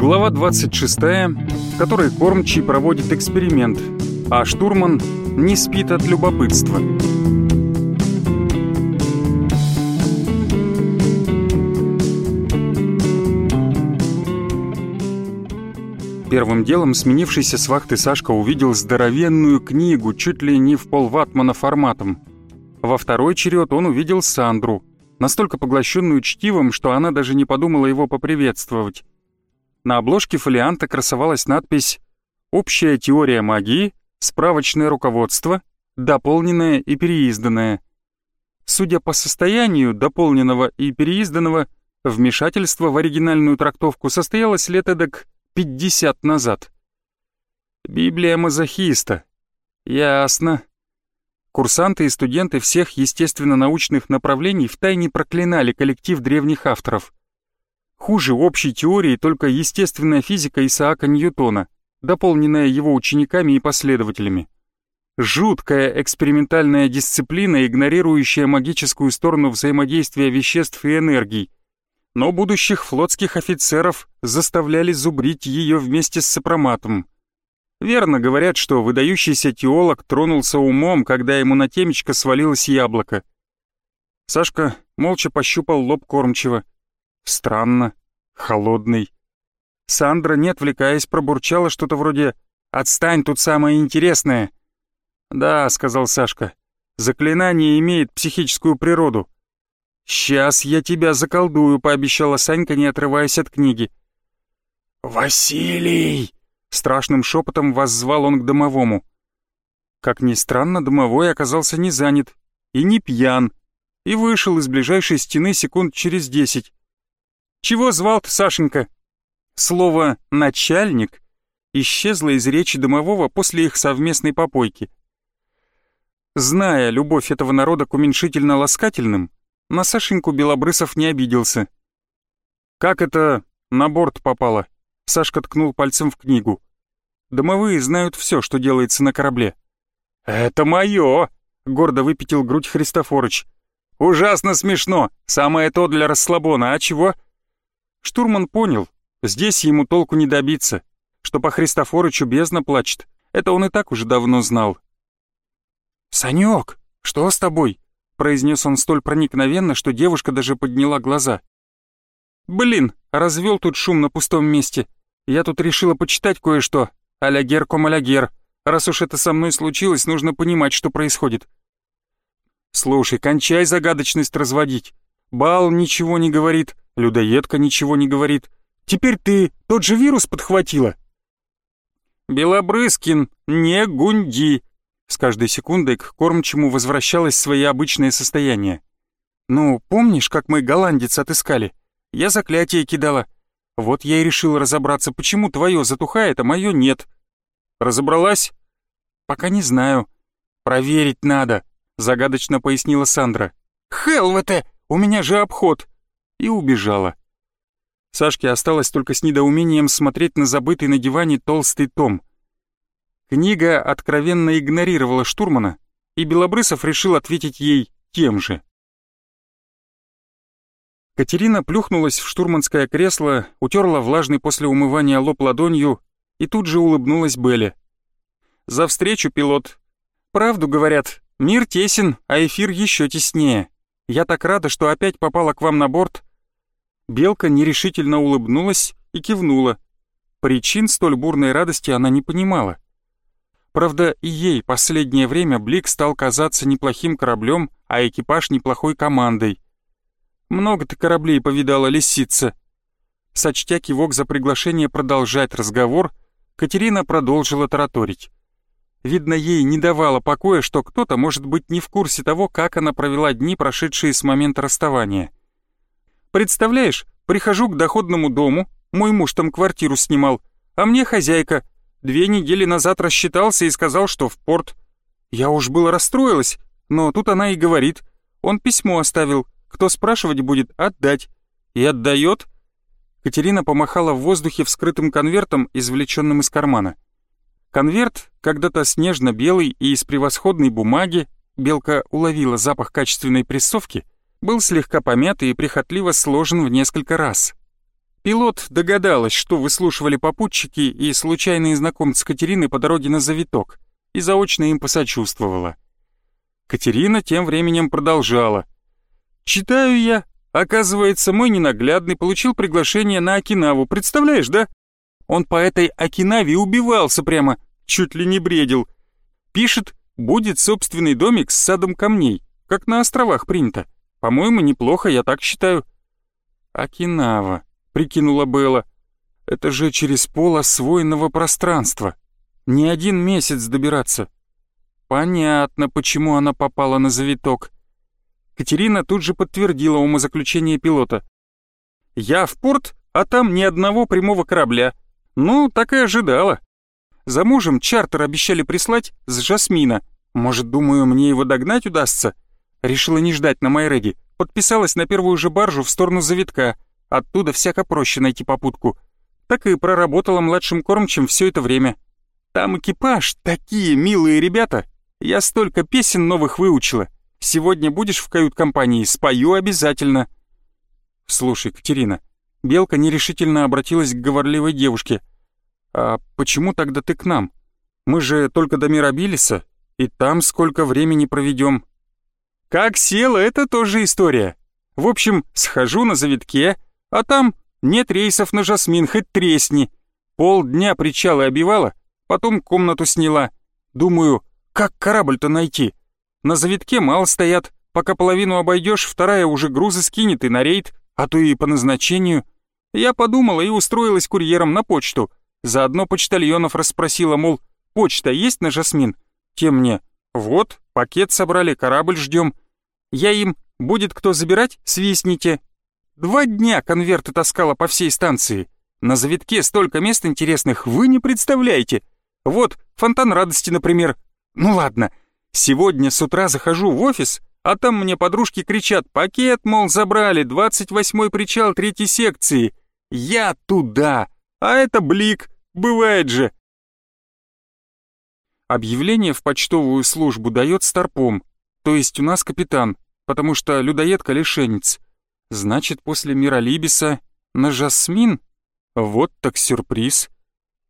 Глава 26, в которой кормчий проводит эксперимент, а штурман не спит от любопытства. Первым делом сменившийся с вахты Сашка увидел здоровенную книгу, чуть ли не в полватмана форматом. Во второй черед он увидел Сандру, настолько поглощенную чтивом, что она даже не подумала его поприветствовать. На обложке фолианта красовалась надпись «Общая теория магии, справочное руководство, дополненное и переизданное». Судя по состоянию дополненного и переизданного, вмешательство в оригинальную трактовку состоялось лет эдак 50 назад. Библия мазохиста. Ясно. Курсанты и студенты всех естественно-научных направлений втайне проклинали коллектив древних авторов. Хуже общей теории только естественная физика Исаака Ньютона, дополненная его учениками и последователями. Жуткая экспериментальная дисциплина, игнорирующая магическую сторону взаимодействия веществ и энергий, но будущих флотских офицеров заставляли зубрить ее вместе с сопроматом. Верно говорят, что выдающийся теолог тронулся умом, когда ему на темечко свалилось яблоко. Сашка молча пощупал лоб кормчего. Странно, холодный. Сандра, не отвлекаясь, пробурчала что-то вроде «Отстань, тут самое интересное». «Да», — сказал Сашка, — «заклинание имеет психическую природу. «Сейчас я тебя заколдую», — пообещала Санька, не отрываясь от книги. «Василий!» — страшным шепотом воззвал он к домовому. Как ни странно, домовой оказался не занят и не пьян, и вышел из ближайшей стены секунд через десять. «Чего звал ты, Сашенька?» Слово «начальник» исчезло из речи домового после их совместной попойки. Зная любовь этого народа к уменьшительно-ласкательным, на Сашеньку Белобрысов не обиделся. «Как это на борт попало?» Сашка ткнул пальцем в книгу. «Домовые знают все, что делается на корабле». «Это мое!» — гордо выпятил грудь Христофорыч. «Ужасно смешно! Самое то для расслабона, а чего?» Штурман понял, здесь ему толку не добиться. Что по Христофорычу бездна плачет, это он и так уже давно знал. «Санёк, что с тобой?» произнес он столь проникновенно, что девушка даже подняла глаза. «Блин, развел тут шум на пустом месте. Я тут решила почитать кое-что. Алягер ком алягер. Раз уж это со мной случилось, нужно понимать, что происходит». «Слушай, кончай загадочность разводить. Бал ничего не говорит, людоедка ничего не говорит. Теперь ты тот же вирус подхватила?» «Белобрыскин, не гунди!» С каждой секундой к кормчему возвращалось свое обычное состояние. «Ну, помнишь, как мы голландец отыскали? Я заклятие кидала. Вот я и решил разобраться, почему твое затухает, а мое нет. Разобралась? Пока не знаю. Проверить надо, загадочно пояснила Сандра. Хелвете, у меня же обход. И убежала. Сашке осталось только с недоумением смотреть на забытый на диване толстый том. Книга откровенно игнорировала штурмана, и Белобрысов решил ответить ей тем же. Катерина плюхнулась в штурманское кресло, утерла влажный после умывания лоб ладонью и тут же улыбнулась Белле. «За встречу, пилот. Правду говорят, мир тесен, а эфир еще теснее. Я так рада, что опять попала к вам на борт». Белка нерешительно улыбнулась и кивнула. Причин столь бурной радости она не понимала. Правда, и ей последнее время Блик стал казаться неплохим кораблем, а экипаж неплохой командой. «Много ты кораблей повидала, лисица!» Сочтя кивок за приглашение продолжать разговор, Катерина продолжила тараторить. Видно, ей не давало покоя, что кто-то может быть не в курсе того, как она провела дни, прошедшие с момента расставания. «Представляешь, прихожу к доходному дому, мой муж там квартиру снимал, а мне хозяйка, Две недели назад рассчитался и сказал, что в порт. Я уж было расстроилась, но тут она и говорит. Он письмо оставил. Кто спрашивать будет, отдать. И отдает. Катерина помахала в воздухе вскрытым конвертом, извлеченным из кармана. Конверт, когда-то снежно-белый и из превосходной бумаги, Белка уловила запах качественной прессовки, был слегка помят и прихотливо сложен в несколько раз. Пилот догадалась, что выслушивали попутчики и случайные знакомцы Катерины по дороге на завиток, и заочно им посочувствовала. Катерина тем временем продолжала. «Читаю я. Оказывается, мой ненаглядный получил приглашение на Окинаву, представляешь, да? Он по этой Окинаве убивался прямо, чуть ли не бредил. Пишет, будет собственный домик с садом камней, как на островах принято. По-моему, неплохо, я так считаю». «Окинава», — прикинула Белла. «Это же через пол освоенного пространства. Не один месяц добираться». Понятно, почему она попала на завиток. Катерина тут же подтвердила умозаключение пилота. «Я в порт, а там ни одного прямого корабля. Ну, так и ожидала. За мужем чартер обещали прислать с Жасмина. Может, думаю, мне его догнать удастся?» Решила не ждать на Майреди. Подписалась на первую же баржу в сторону завитка. Оттуда всяко проще найти попутку. Так и проработала младшим кормчем все это время. Там экипаж, такие милые ребята. Я столько песен новых выучила. Сегодня будешь в кают-компании, спою обязательно. Слушай, Катерина, Белка нерешительно обратилась к говорливой девушке. А почему тогда ты к нам? Мы же только до Мирабилиса, и там сколько времени проведем. Как села, это тоже история. В общем, схожу на завитке, а там нет рейсов на Жасмин, хоть тресни. Полдня причалы обивала, потом комнату сняла. Думаю, как корабль-то найти? На завитке мало стоят, пока половину обойдешь, вторая уже грузы скинет и на рейд, а то и по назначению. Я подумала и устроилась курьером на почту. Заодно почтальонов расспросила, мол, почта есть на Жасмин? Те мне, вот, пакет собрали, корабль ждем. Я им, будет кто забирать, свистните. Два дня конверты таскала по всей станции. На завитке столько мест интересных, вы не представляете. Вот, фонтан радости, например. Ну ладно, сегодня с утра захожу в офис, а там мне подружки кричат, пакет, мол, забрали, 28-й причал третьей секции. Я туда, а это блик, бывает же. Объявление в почтовую службу дает Старпом, то есть у нас капитан, потому что людоедка-лишенец. Значит, после Миралибиса на Жасмин? Вот так сюрприз.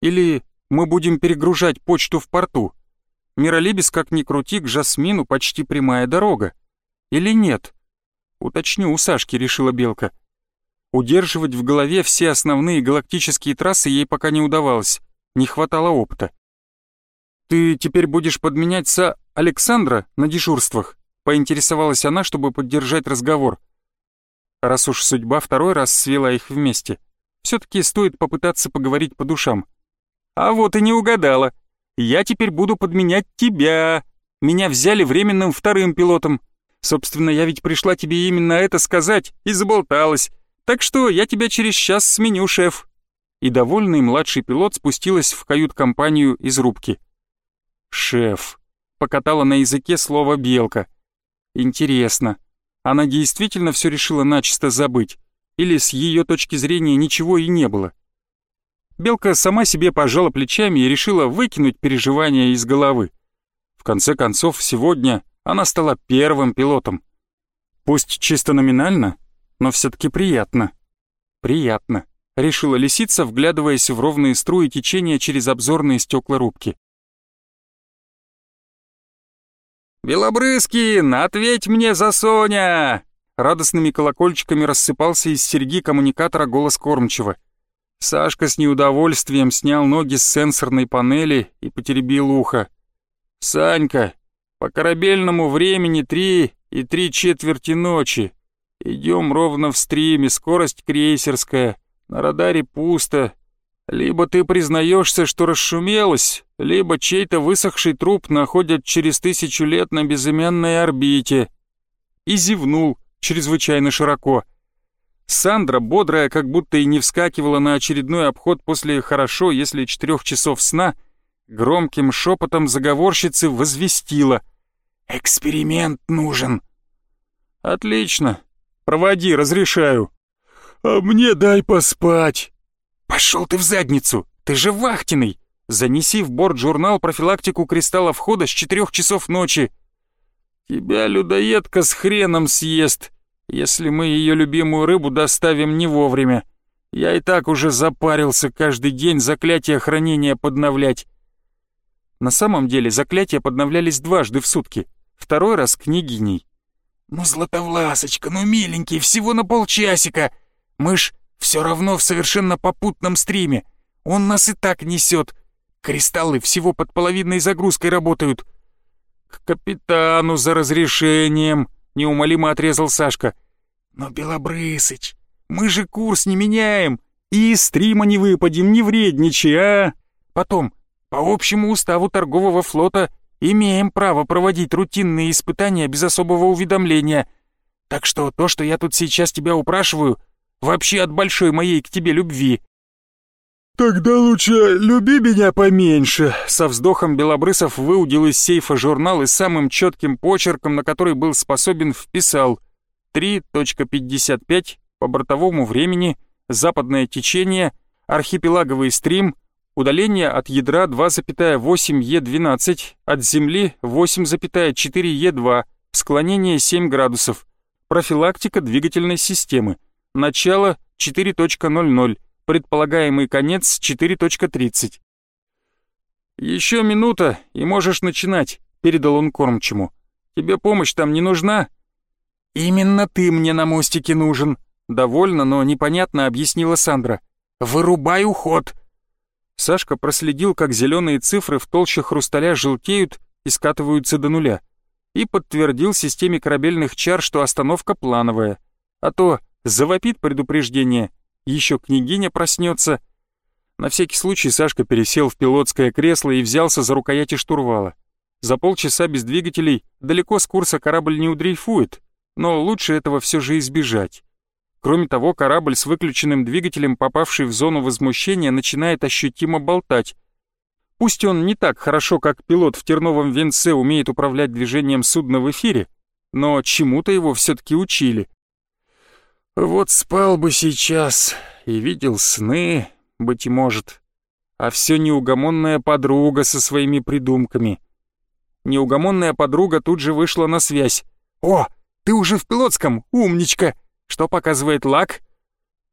Или мы будем перегружать почту в порту? Миралибис, как ни крути, к Жасмину почти прямая дорога. Или нет? Уточню у Сашки, решила Белка. Удерживать в голове все основные галактические трассы ей пока не удавалось. Не хватало опыта. «Ты теперь будешь подменять со Александра на дежурствах?» Поинтересовалась она, чтобы поддержать разговор. Раз уж судьба второй раз свела их вместе, все-таки стоит попытаться поговорить по душам. А вот и не угадала. Я теперь буду подменять тебя. Меня взяли временным вторым пилотом. Собственно, я ведь пришла тебе именно это сказать и заболталась. Так что я тебя через час сменю, шеф». И довольный младший пилот спустилась в кают-компанию из рубки. «Шеф», — покатала на языке слово «белка». «Интересно, она действительно все решила начисто забыть? Или с ее точки зрения ничего и не было?» Белка сама себе пожала плечами и решила выкинуть переживания из головы. В конце концов, сегодня она стала первым пилотом. Пусть чисто номинально, но все-таки приятно. Приятно, решила лисица, вглядываясь в ровные струи течения через обзорные стекла рубки. «Белобрызкин, ответь мне за Соня!» Радостными колокольчиками рассыпался из серьги коммуникатора голос кормчего. Сашка с неудовольствием снял ноги с сенсорной панели и потеребил ухо. «Санька, по корабельному времени три и три четверти ночи. Идем ровно в стриме, скорость крейсерская, на радаре пусто. Либо ты признаешься, что расшумелась, либо чей-то высохший труп находят через тысячу лет на безымянной орбите». И зевнул чрезвычайно широко – Сандра, бодрая, как будто и не вскакивала на очередной обход после хорошо, если четырех часов сна, громким шепотом заговорщицы возвестила. «Эксперимент нужен». «Отлично. Проводи, разрешаю». «А мне дай поспать». «Пошел ты в задницу, ты же вахтенный. Занеси в борт журнал профилактику кристалла входа с четырех часов ночи». «Тебя людоедка с хреном съест», если мы ее любимую рыбу доставим не вовремя. Я и так уже запарился каждый день заклятие хранения подновлять. На самом деле заклятия подновлялись дважды в сутки, второй раз княгиней. «Ну, Златовласочка, ну, миленький, всего на полчасика. Мы ж все равно в совершенно попутном стриме. Он нас и так несет. Кристаллы всего под половинной загрузкой работают». «К капитану за разрешением», — неумолимо отрезал Сашка. «Но, Белобрысыч, мы же курс не меняем, и из стрима не выпадем, не вредничай, а? Потом, по общему уставу торгового флота имеем право проводить рутинные испытания без особого уведомления. Так что то, что я тут сейчас тебя упрашиваю, вообще от большой моей к тебе любви». «Тогда лучше люби меня поменьше», — со вздохом Белобрысов выудил из сейфа журнал и самым четким почерком, на который был способен, вписал 3.55 по бортовому времени, западное течение, архипелаговый стрим, удаление от ядра 2,8 Е12, от Земли 8,4 Е2, склонение 7 градусов, профилактика двигательной системы, начало 4.00, предполагаемый конец 4.30. «Еще минута, и можешь начинать», — передал он кормчему. «Тебе помощь там не нужна?» «Именно ты мне на мостике нужен», — довольно, но непонятно объяснила Сандра. «Вырубай уход!» Сашка проследил, как зеленые цифры в толще хрусталя желтеют и скатываются до нуля, и подтвердил системе корабельных чар, что остановка плановая. А то завопит предупреждение, еще княгиня проснется. На всякий случай Сашка пересел в пилотское кресло и взялся за рукояти штурвала. За полчаса без двигателей далеко с курса корабль не удрейфует, но лучше этого все же избежать. Кроме того, корабль с выключенным двигателем, попавший в зону возмущения, начинает ощутимо болтать. Пусть он не так хорошо, как пилот в терновом венце умеет управлять движением судна в эфире, но чему-то его все-таки учили. Вот спал бы сейчас и видел сны, быть может, а все неугомонная подруга со своими придумками. Неугомонная подруга тут же вышла на связь. «О, ты уже в пилотском, умничка!» Что показывает лак?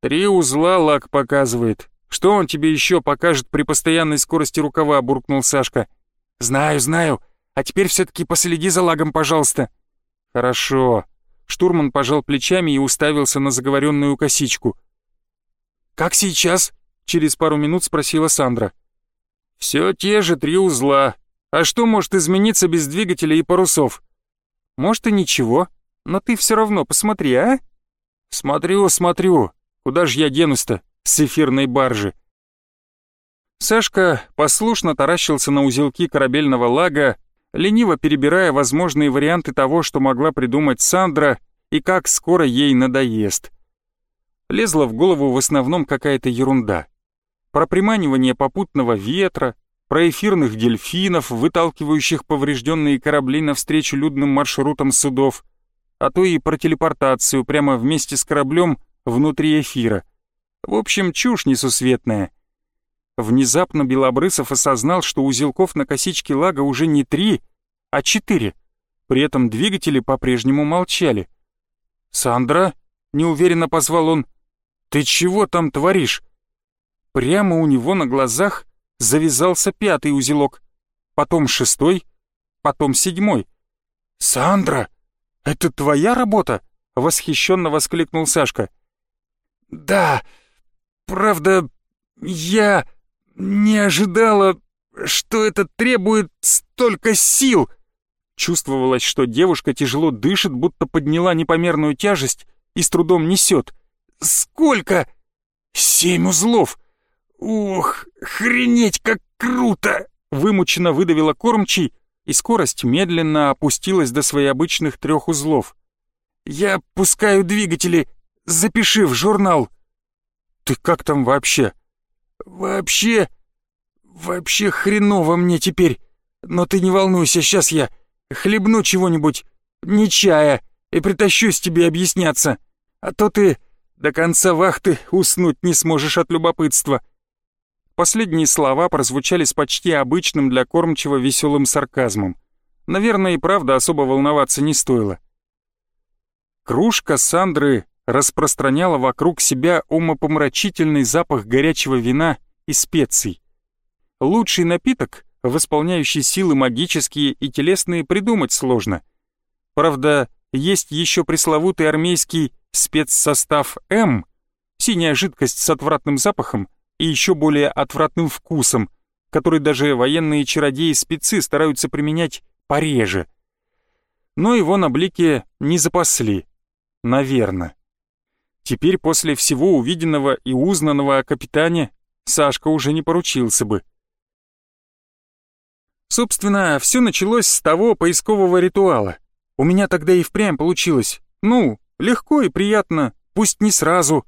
Три узла лак показывает. Что он тебе еще покажет при постоянной скорости рукава, буркнул Сашка. Знаю, знаю. А теперь все-таки последи за лагом, пожалуйста. Хорошо. Штурман пожал плечами и уставился на заговоренную косичку. «Как сейчас?» — через пару минут спросила Сандра. «Все те же три узла. А что может измениться без двигателя и парусов?» «Может и ничего, но ты все равно посмотри, а?» «Смотрю, смотрю. Куда же я денусь-то с эфирной баржи?» Сашка послушно таращился на узелки корабельного лага, лениво перебирая возможные варианты того, что могла придумать Сандра и как скоро ей надоест. Лезла в голову в основном какая-то ерунда. Про приманивание попутного ветра, про эфирных дельфинов, выталкивающих поврежденные корабли навстречу людным маршрутам судов — а то и про телепортацию прямо вместе с кораблем внутри эфира. В общем, чушь несусветная. Внезапно Белобрысов осознал, что узелков на косичке лага уже не три, а четыре. При этом двигатели по-прежнему молчали. «Сандра?» — неуверенно позвал он. «Ты чего там творишь?» Прямо у него на глазах завязался пятый узелок, потом шестой, потом седьмой. «Сандра!» «Это твоя работа?» — восхищенно воскликнул Сашка. «Да, правда, я не ожидала, что это требует столько сил!» Чувствовалось, что девушка тяжело дышит, будто подняла непомерную тяжесть и с трудом несет. «Сколько?» «Семь узлов! Ух, хренеть, как круто!» Вымученно выдавила кормчий, и скорость медленно опустилась до своих обычных трех узлов. «Я пускаю двигатели, запиши в журнал». «Ты как там вообще?» «Вообще... вообще хреново мне теперь. Но ты не волнуйся, сейчас я хлебну чего-нибудь, не чая, и притащусь тебе объясняться. А то ты до конца вахты уснуть не сможешь от любопытства». Последние слова прозвучали с почти обычным для кормчего веселым сарказмом. Наверное, и правда особо волноваться не стоило. Кружка Сандры распространяла вокруг себя умопомрачительный запах горячего вина и специй. Лучший напиток, восполняющий силы магические и телесные, придумать сложно. Правда, есть еще пресловутый армейский спецсостав М, синяя жидкость с отвратным запахом и еще более отвратным вкусом, который даже военные чародеи-спецы стараются применять пореже. Но его на блике не запасли. Наверно. Теперь после всего увиденного и узнанного о капитане Сашка уже не поручился бы. Собственно, все началось с того поискового ритуала. У меня тогда и впрямь получилось. Ну, легко и приятно, пусть не сразу.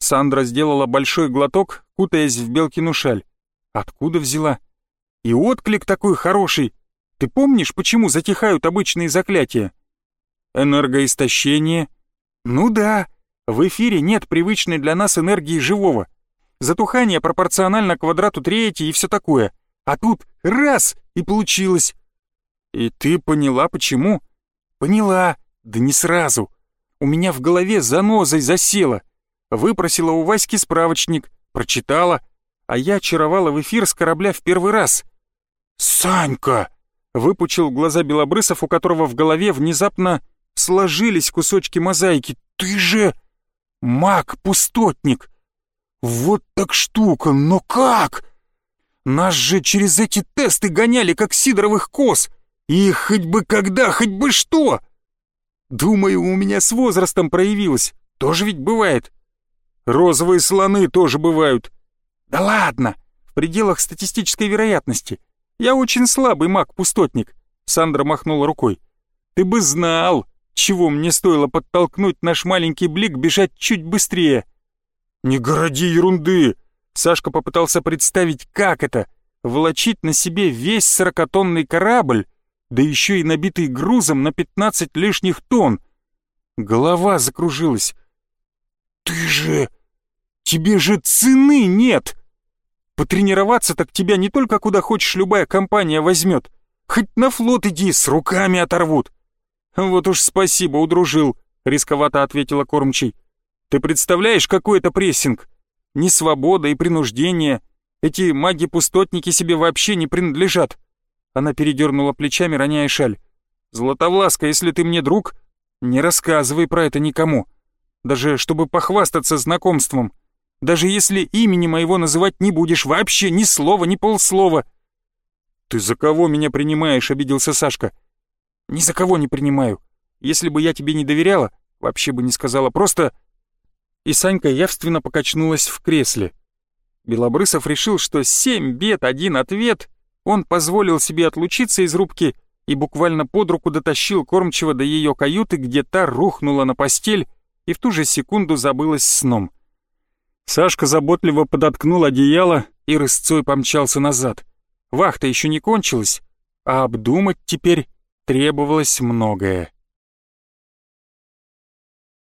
Сандра сделала большой глоток, кутаясь в Белкину шаль. Откуда взяла? И отклик такой хороший. Ты помнишь, почему затихают обычные заклятия? Энергоистощение? Ну да, в эфире нет привычной для нас энергии живого. Затухание пропорционально квадрату третьей и все такое. А тут раз и получилось. И ты поняла, почему? Поняла, да не сразу. У меня в голове занозой засела. Выпросила у Васьки справочник, прочитала, а я очаровала в эфир с корабля в первый раз. «Санька!» — выпучил глаза Белобрысов, у которого в голове внезапно сложились кусочки мозаики. «Ты же маг-пустотник! Вот так штука, но как? Нас же через эти тесты гоняли, как сидоровых коз! И хоть бы когда, хоть бы что!» «Думаю, у меня с возрастом проявилось. Тоже ведь бывает. Розовые слоны тоже бывают. Да ладно, в пределах статистической вероятности. Я очень слабый маг-пустотник. Сандра махнула рукой. Ты бы знал, чего мне стоило подтолкнуть наш маленький блик бежать чуть быстрее. Не городи ерунды. Сашка попытался представить, как это — волочить на себе весь сорокатонный корабль, да еще и набитый грузом на пятнадцать лишних тонн. Голова закружилась. «Ты же Тебе же цены нет! Потренироваться так тебя не только куда хочешь любая компания возьмет. Хоть на флот иди, с руками оторвут. Вот уж спасибо, удружил, рисковато ответила кормчий. Ты представляешь, какой это прессинг? Ни свобода и принуждение. Эти маги-пустотники себе вообще не принадлежат. Она передернула плечами, роняя шаль. Златовласка, если ты мне друг, не рассказывай про это никому. Даже чтобы похвастаться знакомством. Даже если имени моего называть не будешь, вообще ни слова, ни полслова». «Ты за кого меня принимаешь?» — обиделся Сашка. «Ни за кого не принимаю. Если бы я тебе не доверяла, вообще бы не сказала. Просто...» И Санька явственно покачнулась в кресле. Белобрысов решил, что семь бед, один ответ. Он позволил себе отлучиться из рубки и буквально под руку дотащил кормчего до ее каюты, где та рухнула на постель и в ту же секунду забылась сном. Сашка заботливо подоткнул одеяло и рысцой помчался назад. Вахта еще не кончилась, а обдумать теперь требовалось многое.